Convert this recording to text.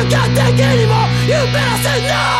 you can't take anymore, you better say no!